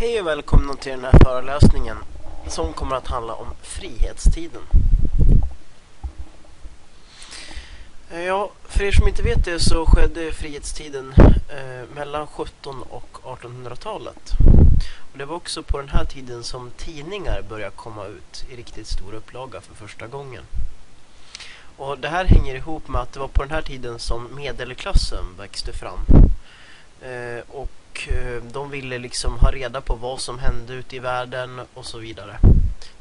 Hej och välkomna till den här föreläsningen som kommer att handla om frihetstiden. Eh, ja, för er som inte vet det så skedde frihetstiden eh, mellan 17 och 1800-talet. Och det var också på den här tiden som tidningar började komma ut i riktigt stor upplaga för första gången. Och det här hänger ihop med att det var på den här tiden som medelklassen växte fram. Eh, och Eh, de ville liksom ha reda på vad som hände ute i världen och så vidare.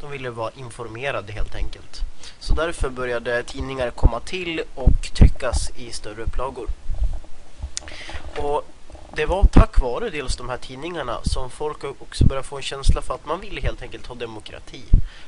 De ville vara informerade helt enkelt. Så därför började tidningar komma till och tryckas i större upplagor. Och det var tack vare dels de här tidningarna som folk också började få en känsla för att man ville helt enkelt ha demokrati.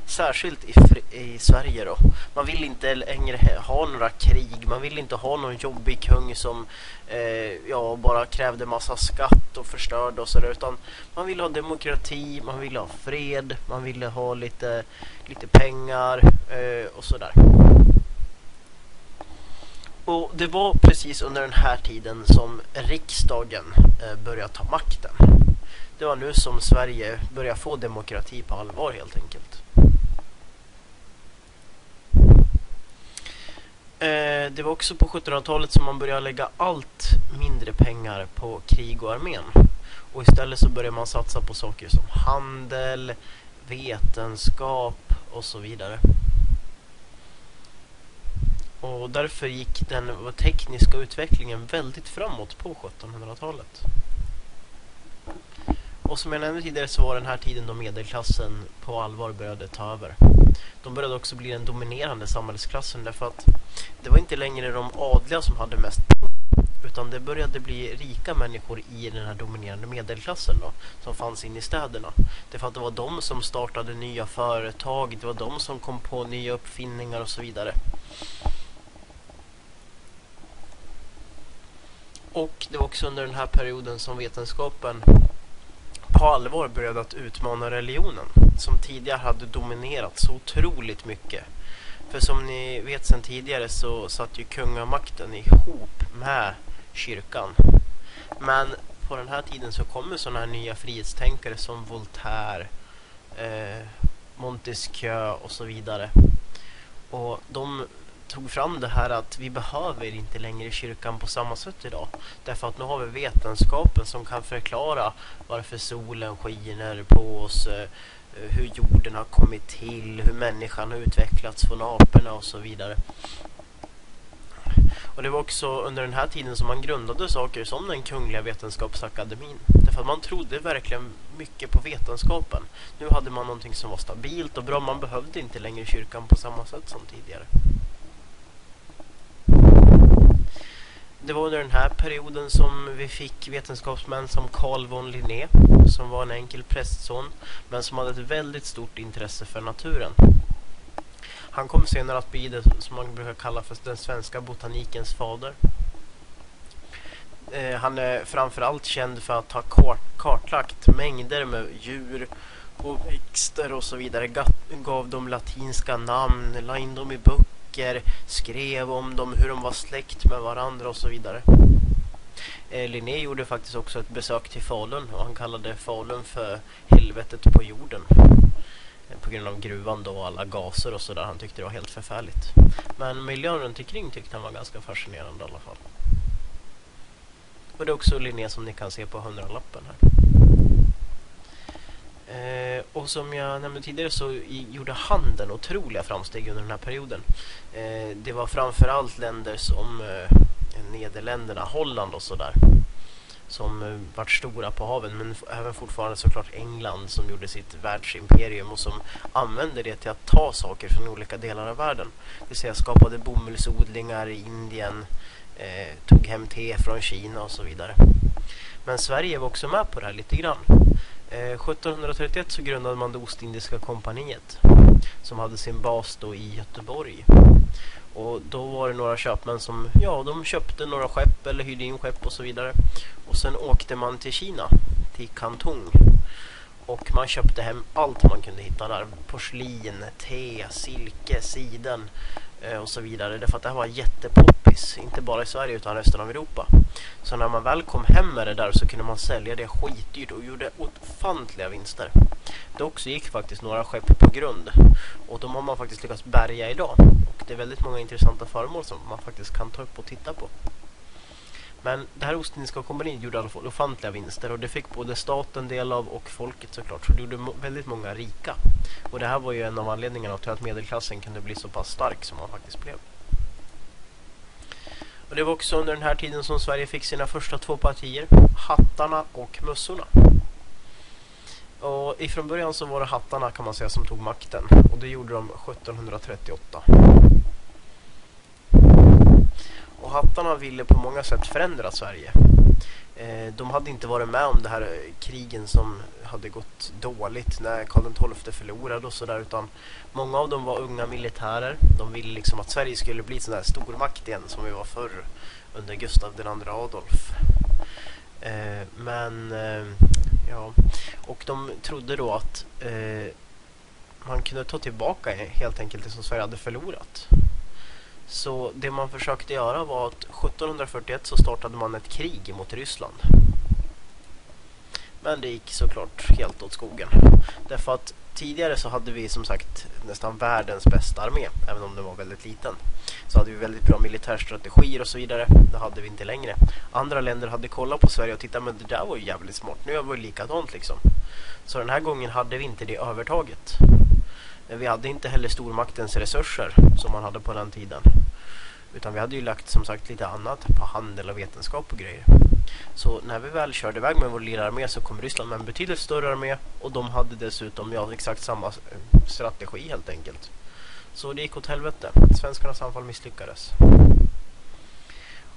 Särskilt i, i Sverige då. Man vill inte längre ha några krig, man vill inte ha någon jobbig kung som eh, ja, bara krävde massa skatt och förstörde och sådär. Utan man ville ha demokrati, man ville ha fred, man ville ha lite, lite pengar eh, och sådär. Och det var precis under den här tiden som riksdagen eh, började ta makten. Det var nu som Sverige började få demokrati på allvar helt enkelt. Eh, det var också på 1700-talet som man började lägga allt mindre pengar på krig och armén. Och istället så började man satsa på saker som handel, vetenskap och så vidare. Och därför gick den tekniska utvecklingen väldigt framåt på 1700-talet. Och som jag nämnde tidigare så var den här tiden då medelklassen på allvar började ta över. De började också bli den dominerande samhällsklassen därför att det var inte längre de adliga som hade mest utan det började bli rika människor i den här dominerande medelklassen då, som fanns inne i städerna. Därför att det var de som startade nya företag, det var de som kom på nya uppfinningar och så vidare. Och det var också under den här perioden som vetenskapen på allvar började att utmana religionen som tidigare hade dominerat så otroligt mycket. För som ni vet sedan tidigare så satt ju kungamakten ihop med kyrkan. Men på den här tiden så kommer sådana här nya frihetstänkare som Voltaire, eh, Montesquieu och så vidare. Och de tog fram det här att vi behöver inte längre kyrkan på samma sätt idag. Därför att nu har vi vetenskapen som kan förklara varför solen skiner på oss, eh, eh, hur jorden har kommit till, hur människan har utvecklats från aporna och så vidare. Och det var också under den här tiden som man grundade saker som den Kungliga Vetenskapsakademin. Därför att man trodde verkligen mycket på vetenskapen. Nu hade man någonting som var stabilt och bra. Man behövde inte längre kyrkan på samma sätt som tidigare. Det var under den här perioden som vi fick vetenskapsmän som Carl von Linné som var en enkel prästson men som hade ett väldigt stort intresse för naturen. Han kom senare att bli det som man brukar kalla för den svenska botanikens fader. Eh, han är framförallt känd för att ha kartlagt mängder med djur och växter och så vidare. Gav dem latinska namn, la in dem i böcker böcker, skrev om dem, hur de var släkt med varandra och så vidare. Eh, Linné gjorde faktiskt också ett besök till Falun och han kallade Falun för helvetet på jorden. Eh, på grund av gruvan då och alla gaser och sådär. Han tyckte det var helt förfärligt. Men miljön runt omkring tyckte han var ganska fascinerande i alla fall. Och det är också Linné som ni kan se på hundralappen här. Eh, och som jag nämnde tidigare så gjorde handeln otroliga framsteg under den här perioden. Eh, det var framförallt länder som eh, Nederländerna, Holland och sådär som eh, vart stora på haven men även fortfarande såklart England som gjorde sitt världsimperium och som använde det till att ta saker från olika delar av världen. Det vill säga skapade bomullsodlingar i Indien, eh, tog hem te från Kina och så vidare. Men Sverige var också med på det här lite grann. Eh, 1731 så grundade man det Ostindiska kompaniet som hade sin bas då i Göteborg. Och då var det några köpmän som ja, de köpte några skepp eller hyrde in skepp och så vidare. Och sen åkte man till Kina, till Kantung. Och man köpte hem allt man kunde hitta där. Porslin, te, silke, siden eh, och så vidare. Därför att det här var jättepoppis inte bara i Sverige utan resten av Europa. Så när man väl kom hem med det där så kunde man sälja det skitdyrt och gjorde ofantliga vinster. Dock så gick faktiskt några skepp på grund och de har man faktiskt lyckats bärga idag. Och det är väldigt många intressanta föremål som man faktiskt kan ta upp och titta på. Men det här Ostindiska kompaniet gjorde i alla fall ofantliga vinster och det fick både staten del av och folket såklart. Så det gjorde väldigt många rika. Och det här var ju en av anledningarna till att medelklassen kunde bli så pass stark som man faktiskt blev. Och det var också under den här tiden som Sverige fick sina första två partier, hattarna och mössorna. Och ifrån början så var det hattarna kan man säga som tog makten och det gjorde de 1738. Och hattarna ville på många sätt förändra Sverige. Eh, de hade inte varit med om det här eh, krigen som hade gått dåligt när Karl XII förlorade och sådär utan många av dem var unga militärer. De ville liksom att Sverige skulle bli sån där stormakt igen som vi var förr under Gustav II Adolf. Eh, men eh, ja, och de trodde då att eh, man kunde ta tillbaka helt enkelt det som Sverige hade förlorat. Så det man försökte göra var att 1741 så startade man ett krig mot Ryssland. Men det gick såklart helt åt skogen. Därför att tidigare så hade vi som sagt nästan världens bästa armé, även om den var väldigt liten. Så hade vi väldigt bra militärstrategier och så vidare. Det hade vi inte längre. Andra länder hade kollat på Sverige och tittat, men det där var ju jävligt smart. Nu gör vi likadant liksom. Så den här gången hade vi inte det övertaget. Men vi hade inte heller stormaktens resurser som man hade på den tiden. Utan vi hade ju lagt som sagt lite annat på handel och vetenskap och grejer. Så när vi väl körde iväg med vår lilla armé så kom Ryssland med en betydligt större armé. Och de hade dessutom ja, exakt samma eh, strategi helt enkelt. Så det gick åt helvete. Svenskarnas anfall misslyckades.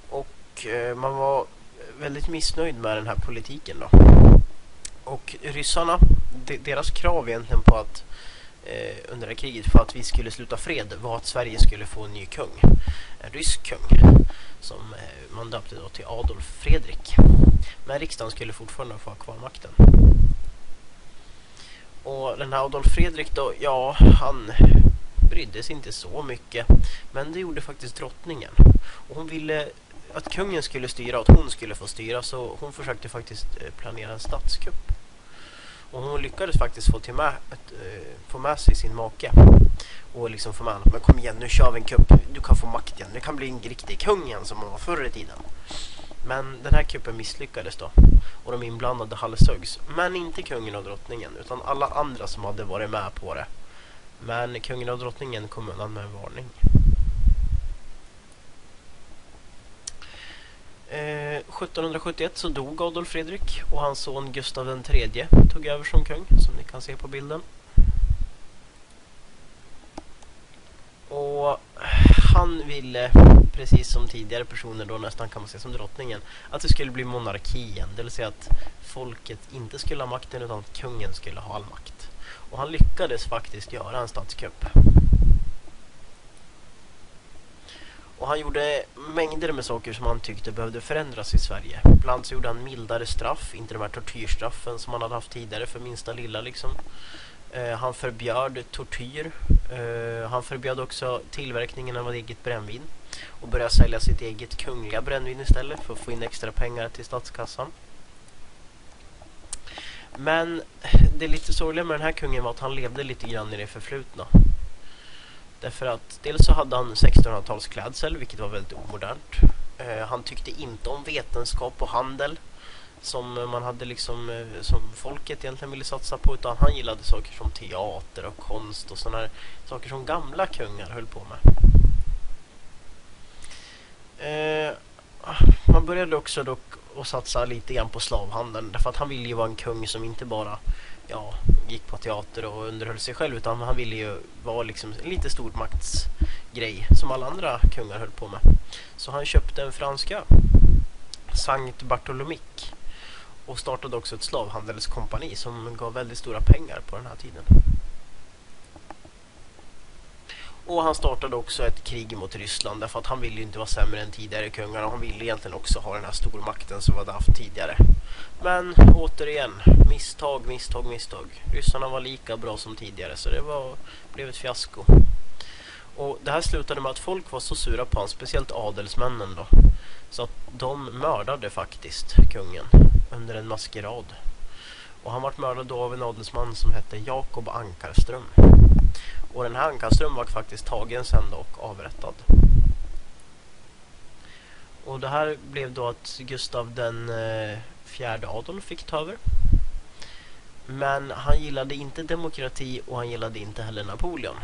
Och eh, man var väldigt missnöjd med den här politiken då. Och ryssarna, de, deras krav egentligen på att eh, under det kriget för att vi skulle sluta fred var att Sverige skulle få en ny kung. En rysk kung som eh, man döpte då till Adolf Fredrik. Men riksdagen skulle fortfarande få ha kvar makten. Och den här Adolf Fredrik då, ja, han brydde sig inte så mycket. Men det gjorde faktiskt drottningen. Och hon ville att kungen skulle styra och att hon skulle få styra så hon försökte faktiskt eh, planera en statskupp. Och hon lyckades faktiskt få, till med, ett, eh, få med sig sin make. Och liksom få med honom. Men kom igen, nu kör vi en kupp. Du kan få makt igen. Du kan bli en riktig kung igen som man var förr i tiden. Men den här kuppen misslyckades då. Och de inblandade halshögs. Men inte kungen och drottningen. Utan alla andra som hade varit med på det. Men kungen och drottningen kom undan med en varning. Eh, 1771 så dog Adolf Fredrik och hans son Gustav III tog över som kung, som ni kan se på bilden. Och han ville, precis som tidigare personer då nästan kan man säga som drottningen, att det skulle bli monarkien, det vill säga att folket inte skulle ha makten utan att kungen skulle ha all makt. Och han lyckades faktiskt göra en statskupp. Och han gjorde mängder med saker som han tyckte behövde förändras i Sverige. Bland så gjorde han mildare straff, inte de här tortyrstraffen som han hade haft tidigare för minsta lilla liksom. Eh, han förbjöd tortyr. Eh, han förbjöd också tillverkningen av eget brännvin. Och började sälja sitt eget kungliga brännvin istället för att få in extra pengar till statskassan. Men det lite sorgliga med den här kungen var att han levde lite grann i det förflutna. Därför att dels så hade han 1600-talsklädsel, vilket var väldigt omodernt. Eh, han tyckte inte om vetenskap och handel som man hade liksom eh, som folket egentligen ville satsa på utan han gillade saker som teater och konst och sådana saker som gamla kungar höll på med. Eh, man började också dock att satsa lite grann på slavhandeln därför att han ville ju vara en kung som inte bara ja, gick på teater och underhöll sig själv utan han ville ju vara liksom en lite stormaktsgrej som alla andra kungar höll på med. Så han köpte en franska Sankt Bartolomik och startade också ett slavhandelskompani som gav väldigt stora pengar på den här tiden. Och han startade också ett krig mot Ryssland därför att han ville ju inte vara sämre än tidigare kungar och han ville egentligen också ha den här stormakten som vi hade haft tidigare. Men återigen, misstag, misstag, misstag. Ryssarna var lika bra som tidigare så det var, blev ett fiasko. Och det här slutade med att folk var så sura på honom, speciellt adelsmännen då. Så att de mördade faktiskt kungen under en maskerad. Och han vart mördad då av en adelsman som hette Jakob Ankarström. Och den här Ankarström var faktiskt tagen sen då och avrättad. Och det här blev då att Gustav den eh, fjärde Adolf fick ta över. Men han gillade inte demokrati och han gillade inte heller Napoleon.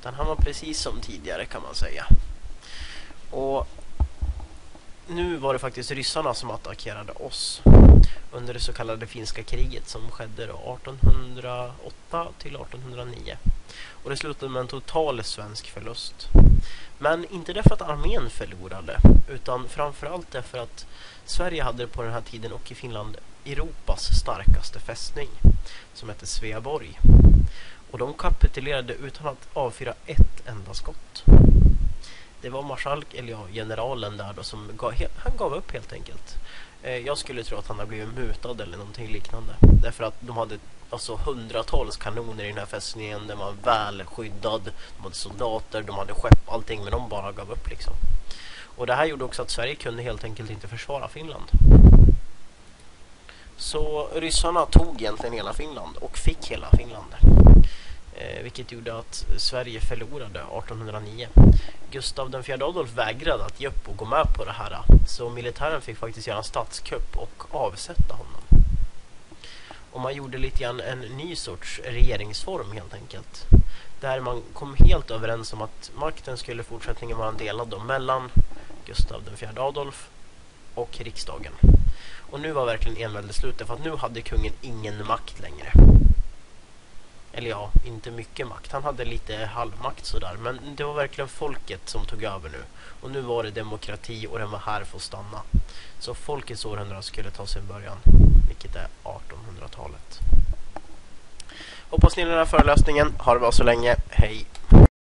Utan han var precis som tidigare kan man säga. Och nu var det faktiskt ryssarna som attackerade oss under det så kallade finska kriget som skedde 1808 till 1809. Och det slutade med en total svensk förlust. Men inte därför att armén förlorade utan framförallt därför att Sverige hade på den här tiden och i Finland Europas starkaste fästning som hette Sveaborg. Och de kapitulerade utan att avfyra ett enda skott. Det var marskalk, eller ja, generalen där då som gav, han gav upp helt enkelt. Eh, jag skulle tro att han har blivit mutad eller någonting liknande. Därför att de hade alltså hundratals kanoner i den här fästningen. Den var väl skyddad. De hade soldater, de hade skepp, allting. Men de bara gav upp liksom. Och det här gjorde också att Sverige kunde helt enkelt inte försvara Finland. Så ryssarna tog egentligen hela Finland och fick hela Finland. Eh, vilket gjorde att Sverige förlorade 1809. Gustav den fjärde Adolf vägrade att ge upp och gå med på det här. Så militären fick faktiskt göra en statskupp och avsätta honom. Och man gjorde lite grann en ny sorts regeringsform helt enkelt. Där man kom helt överens om att makten skulle fortsättningen vara delad då, mellan Gustav den fjärde Adolf och riksdagen. Och nu var verkligen enväldet slut för att nu hade kungen ingen makt längre. Eller ja, inte mycket makt. Han hade lite halvmakt sådär. Men det var verkligen folket som tog över nu. Och nu var det demokrati och den var här för att stanna. Så folkets århundrade skulle ta sin början. Vilket är 1800-talet. Hoppas ni gillar den här föreläsningen. Ha det bra så länge. Hej!